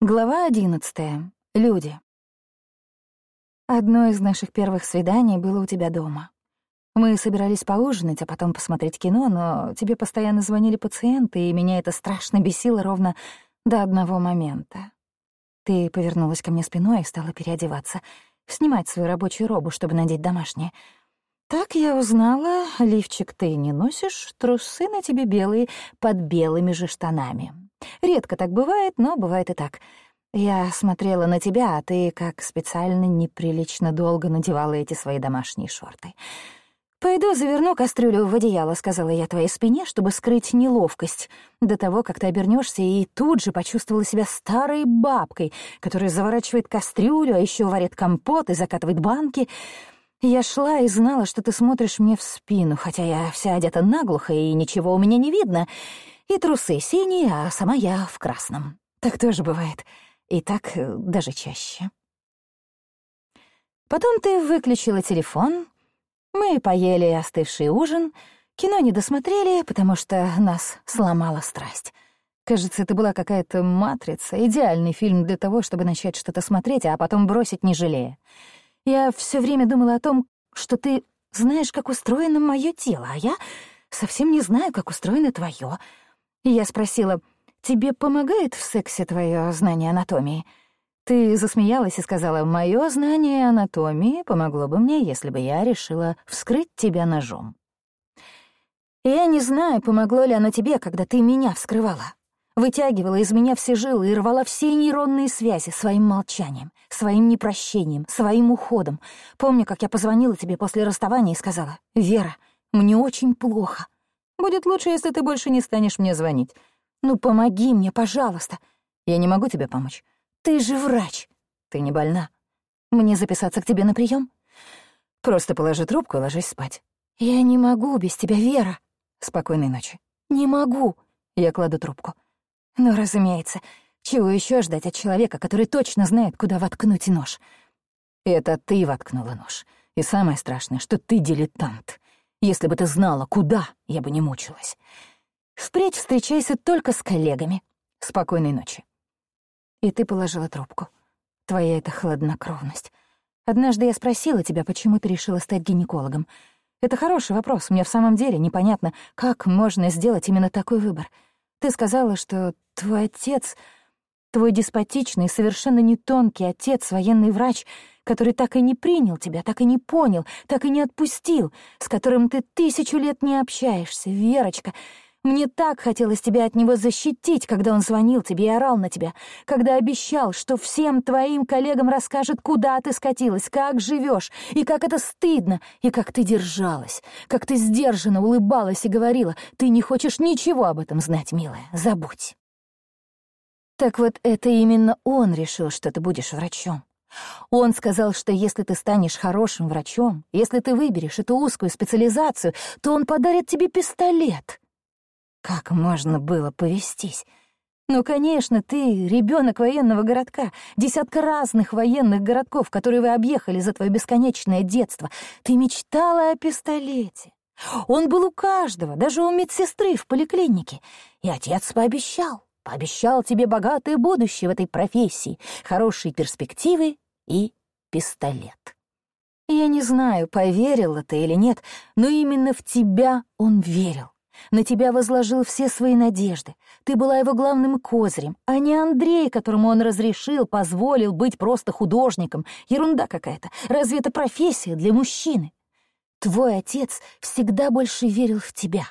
Глава одиннадцатая. Люди. Одно из наших первых свиданий было у тебя дома. Мы собирались поужинать, а потом посмотреть кино, но тебе постоянно звонили пациенты, и меня это страшно бесило ровно до одного момента. Ты повернулась ко мне спиной и стала переодеваться, снимать свою рабочую робу, чтобы надеть домашнее. Так я узнала, лифчик ты не носишь, трусы на тебе белые, под белыми же штанами. Редко так бывает, но бывает и так. Я смотрела на тебя, а ты как специально неприлично долго надевала эти свои домашние шорты. «Пойду заверну кастрюлю в одеяло», — сказала я твоей спине, чтобы скрыть неловкость до того, как ты обернешься, и тут же почувствовала себя старой бабкой, которая заворачивает кастрюлю, а еще варит компот и закатывает банки. Я шла и знала, что ты смотришь мне в спину, хотя я вся одета наглухо, и ничего у меня не видно — и трусы синие, а сама я в красном. Так тоже бывает. И так э, даже чаще. Потом ты выключила телефон, мы поели остывший ужин, кино не досмотрели, потому что нас сломала страсть. Кажется, это была какая-то «Матрица», идеальный фильм для того, чтобы начать что-то смотреть, а потом бросить, не жалея. Я все время думала о том, что ты знаешь, как устроено мое тело, а я совсем не знаю, как устроено твое. Я спросила, «Тебе помогает в сексе твое знание анатомии?» Ты засмеялась и сказала, «Моё знание анатомии помогло бы мне, если бы я решила вскрыть тебя ножом». Я не знаю, помогло ли оно тебе, когда ты меня вскрывала. Вытягивала из меня все жилы и рвала все нейронные связи своим молчанием, своим непрощением, своим уходом. Помню, как я позвонила тебе после расставания и сказала, «Вера, мне очень плохо. Будет лучше, если ты больше не станешь мне звонить. Ну, помоги мне, пожалуйста. Я не могу тебе помочь. Ты же врач. Ты не больна. Мне записаться к тебе на прием? Просто положи трубку и ложись спать. Я не могу без тебя, Вера. Спокойной ночи. Не могу. Я кладу трубку. Ну, разумеется. Чего еще ждать от человека, который точно знает, куда воткнуть нож? Это ты воткнула нож. И самое страшное, что ты дилетант. Если бы ты знала, куда, я бы не мучилась. Впредь встречайся только с коллегами. Спокойной ночи. И ты положила трубку. Твоя это хладнокровность. Однажды я спросила тебя, почему ты решила стать гинекологом. Это хороший вопрос. Мне в самом деле непонятно, как можно сделать именно такой выбор. Ты сказала, что твой отец, твой деспотичный, совершенно не тонкий отец, военный врач — который так и не принял тебя, так и не понял, так и не отпустил, с которым ты тысячу лет не общаешься, Верочка. Мне так хотелось тебя от него защитить, когда он звонил тебе и орал на тебя, когда обещал, что всем твоим коллегам расскажет, куда ты скатилась, как живешь, и как это стыдно, и как ты держалась, как ты сдержанно улыбалась и говорила, ты не хочешь ничего об этом знать, милая, забудь. Так вот, это именно он решил, что ты будешь врачом. Он сказал, что если ты станешь хорошим врачом, если ты выберешь эту узкую специализацию, то он подарит тебе пистолет. Как можно было повестись? Ну, конечно, ты ребенок военного городка, десятка разных военных городков, которые вы объехали за твое бесконечное детство. Ты мечтала о пистолете. Он был у каждого, даже у медсестры в поликлинике. И отец пообещал пообещал тебе богатое будущее в этой профессии, хорошие перспективы и пистолет. Я не знаю, поверила ты или нет, но именно в тебя он верил. На тебя возложил все свои надежды. Ты была его главным козырем, а не Андрей, которому он разрешил, позволил быть просто художником. Ерунда какая-то. Разве это профессия для мужчины? Твой отец всегда больше верил в тебя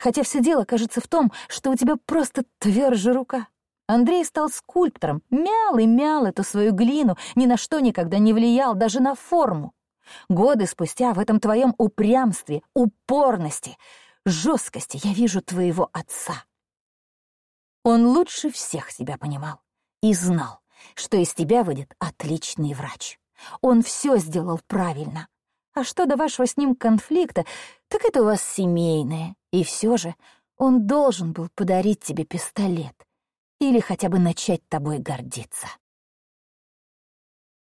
хотя все дело, кажется, в том, что у тебя просто тверже рука. Андрей стал скульптором, мял и мял эту свою глину, ни на что никогда не влиял, даже на форму. Годы спустя в этом твоем упрямстве, упорности, жесткости я вижу твоего отца. Он лучше всех себя понимал и знал, что из тебя выйдет отличный врач. Он все сделал правильно. А что до вашего с ним конфликта, так это у вас семейное. И все же он должен был подарить тебе пистолет или хотя бы начать тобой гордиться.